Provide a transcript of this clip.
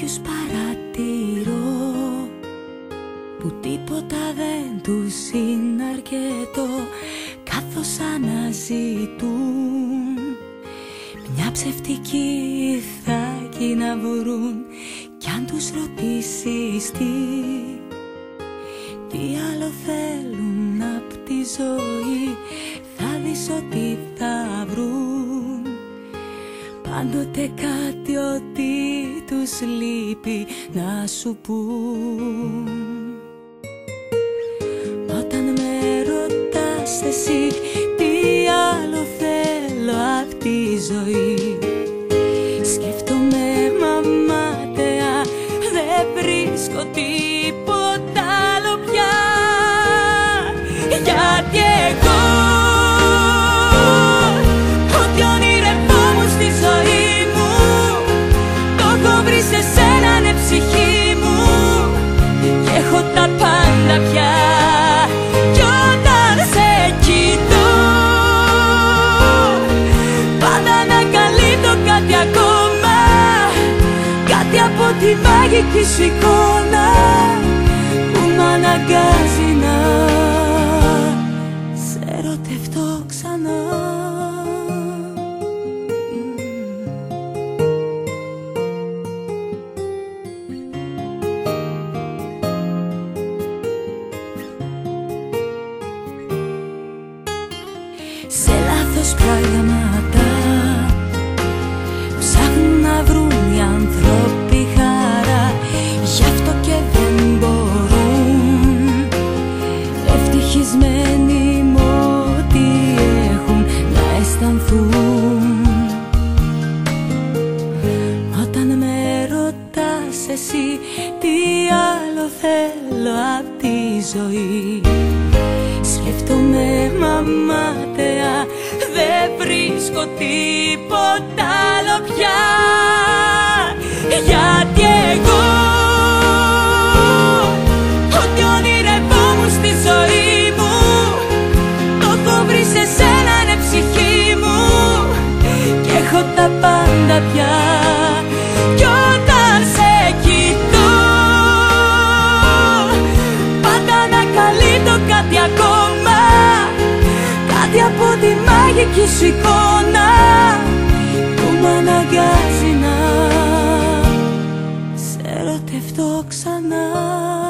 Κάποιους παρατηρώ που τίποτα δεν τους είναι αρκετό καθώς αναζητούν. Μια ψευτική ηθάκη να βρουν κι αν τους ρωτήσεις τι τι άλλο θέλουν απ' τη ζωή θα δεις ότι θα βρουν Πάντοτε κάτι ότι τους λείπει να σου πούν. Όταν με ρωτάς εσύ τι άλλο θέλω απ' τη ζωή; Σκέφτομαι μαμάτεα δεν βρίσκω τίποτα βρει σε σένα ναι ψυχή μου. Και έχω τα πάντα πια. Κι όταν σε κοιτώ Πάντα ανακαλύπτω κάτι ακόμα. Κάτι από τη μαγική σου εικόνα Σε λάθος πράγματα Ψάχνουν να βρουν οι άνθρωποι χαρά Γι' αυτό και δεν μπορούν. Ευτυχισμένοι με ό,τι έχουν να αισθανθούν. Όταν με ρωτάς εσύ τι άλλο θέλω απ' τη ζωή. Σκέφτομαι μαμάτεα Δεν βρίσκω τίποτα άλλο πια. Γιατί εγώ Ό,τι ονειρευόμουν στη ζωή μου Το έχω βρει σε σένα ναι ψυχή μου. Και έχω τα πάντα πια. Κι όταν σε κοιτώ Πάντα το κάτι ακόμα. Κάτι από τη μαγική σου εικόνα. πέφτω ξανά.